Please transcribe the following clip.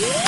Yeah.